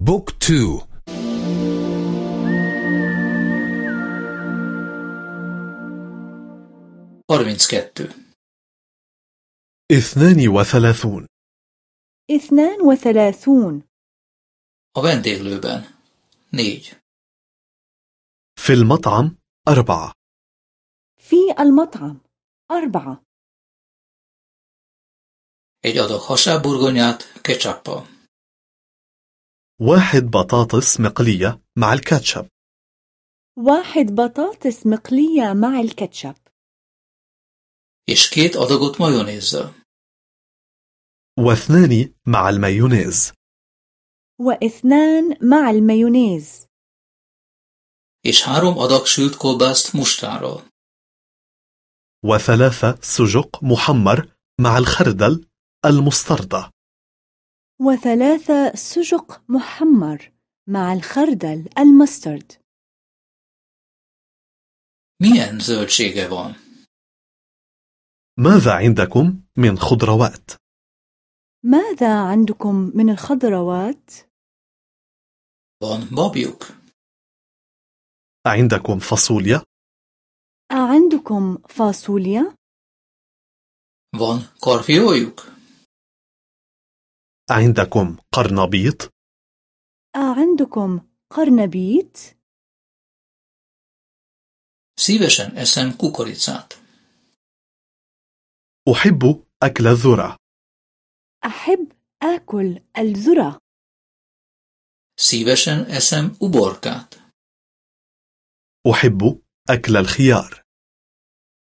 Book two. Harminckettő. اثنان وثلاثون. اثنان وثلاثون. A vendéglőben. Négy. في المطعم أربعة. في المطعم أربعة. إيجادو خوشا بورغونيات كيشابو واحد بطاطس مقلية مع الكاتشب. واحد بطاطس مقلية مع الكاتشب. És két adagot majonézzel. واثنان مع المايونيز. واثنان مع المايونيز. És három adag sült kolbászt mustárral. وثلاثة سجق محمر مع الخردل المستردة. وثلاثة سجق محمر مع الخردل المسترد Milyen zöldsége van? ماذا عندكم من خضروات؟ ماذا عندكم من الخضروات؟ Van babjuk? عندكم فاصوليا؟ أعندكم فاصوليا؟ Van? عندكم قرنبيط؟ أعندكم قرنبيط؟ Szívesen eszem kukoricát. أحب أكل الذرة أحب آكل الذرة Szívesen eszem uborkát. أحب أكل الخيار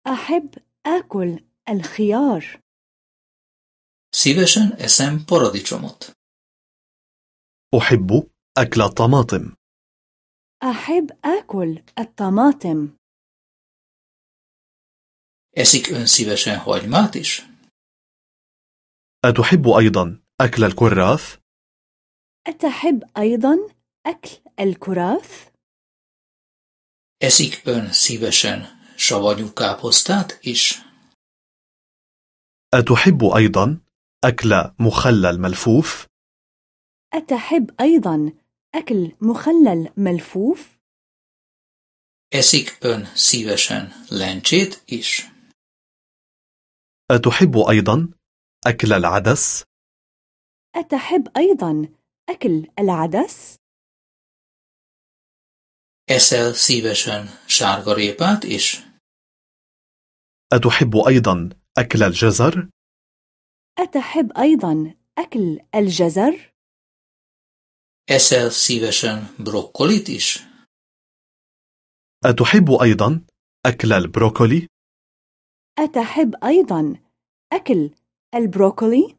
أحب آكل الخيار Szívesen eszem paradicsomot. أحب أكل الطماطم أحب آكل الطماطم Eszik ön szívesen hagymát is? أتحب أيضا أكل الكراث؟ أتحب أيضا أكل الكراث؟ Eszik ön szívesen savanyú káposztát is? أتحب أيضا أكل مخلل ملفوف؟ أتحب أيضا أكل مخلل ملفوف؟ Eszik ön szívesen lencsét is? أتحب أيضا أكل العدس؟ أتحب أيضا أكل العدس؟ Eszel szívesen sárgarépát is? أتحب أيضا أكل الجزر؟ أتحب أيضا أكل الجزر؟ Eszel szívesen brokkolit is? أتحب أيضا أكل البروكولي؟ أتحب أيضا أكل البروكولي؟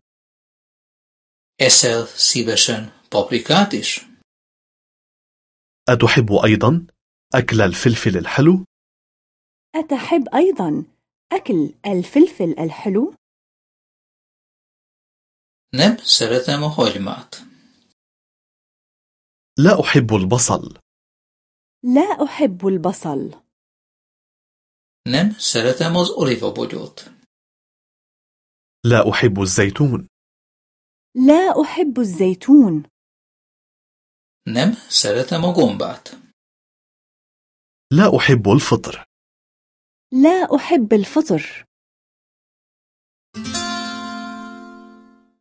Eszel szívesen paprikát is? أتحب أيضا أكل الفلفل الحلو؟ أتحب أيضا أكل الفلفل الحلو؟ Nem szeretem a hagymát. لا أحب البصل لا أحب البصل Nem szeretem az olivabogyót. لا أحب الزيتون لا أحب الزيتون Nem szeretem a gombát. لا أحب الفطر لا أحب الفطر